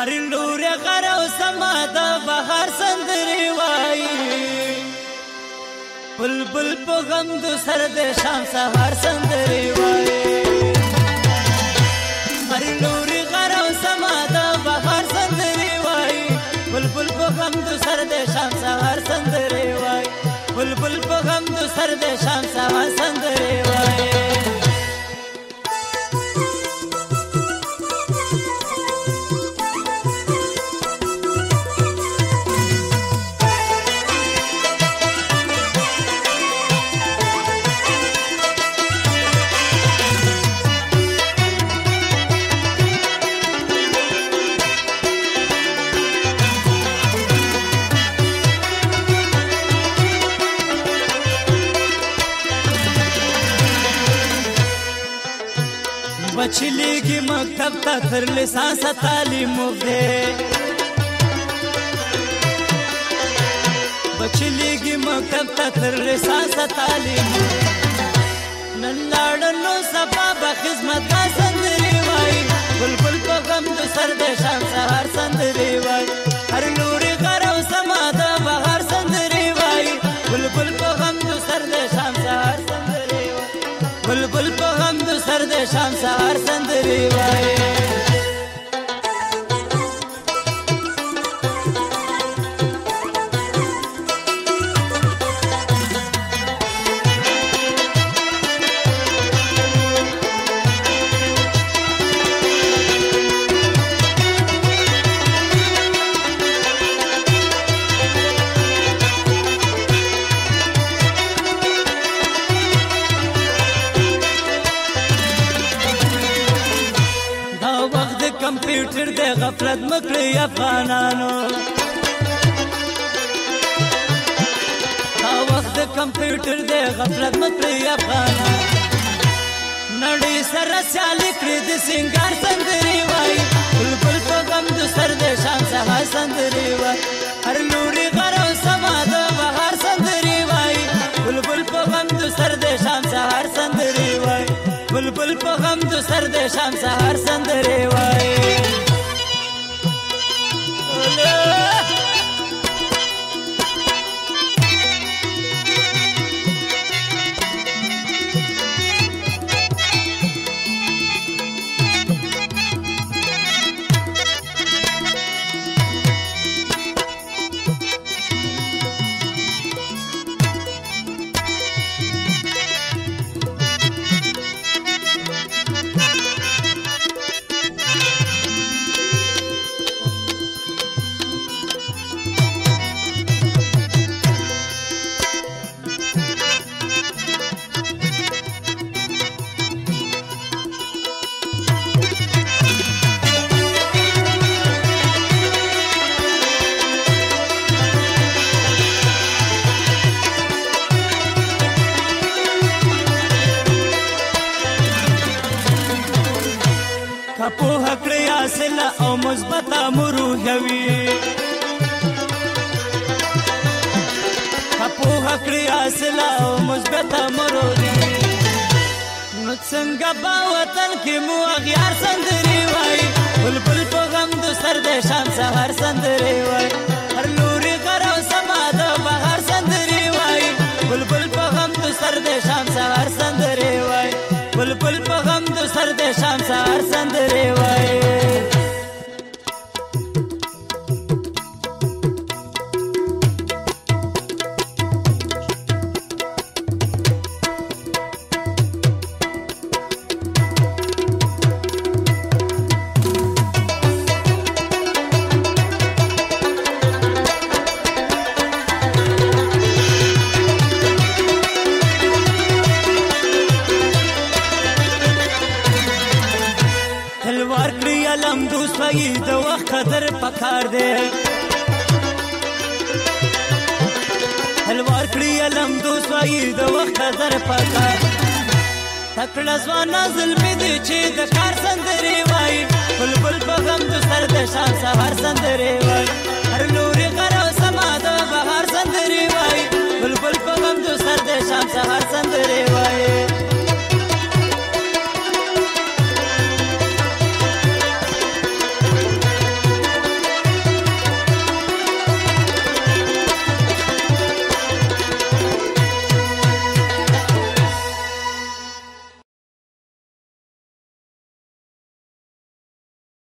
هر لور غر او سما د بهار سندري وای بلبل په غم د سر د شام سهار سندري وای هر لور غر او سما د بهار سندري وای بلبل په غم د سر د شام سهار سندري وای بلبل په غم د سر د شام سهار سندري وای بچی لیگی مکتب تا تر لسانس تعلیم وکړي بچی لیگی مکتب تا تر لسانس تعلیم نن لاړ نو سبا به خدمت کا سندري وای بلبل په غم د سر ده chance a کمپیوټر د غفلت مکړي افغانانو وخت د کمپیوټر د غفلت مکړي افغانانو نړۍ سره سیالي کړې د سنگار سندري وای بلبل په غم د سر د شان سها سندري وای هر لوري غرو سما د بهار سندري وای بلبل په غم د سر د شان سهار سندري وای بلبل په غم د سر د شام سهار سندره وای مثبت امر هوي په حکړی اصل او مثبت امر هوي نو څنګه په وطن کې مو اغیار سندري وای بلبل په غم د سر د شام سهار سندري وای هر لوري غرو سما د بهار سندري وای بلبل په غم د سر د شام سهار سندري وای بلبل په غم د سر د شام سهار سندري پای د وخت قدر پکار دی هلوار کړی علم دوست پای د وخت قدر پکار تکړه ځوان ظلم دی چې د کار سندري وای بلبل په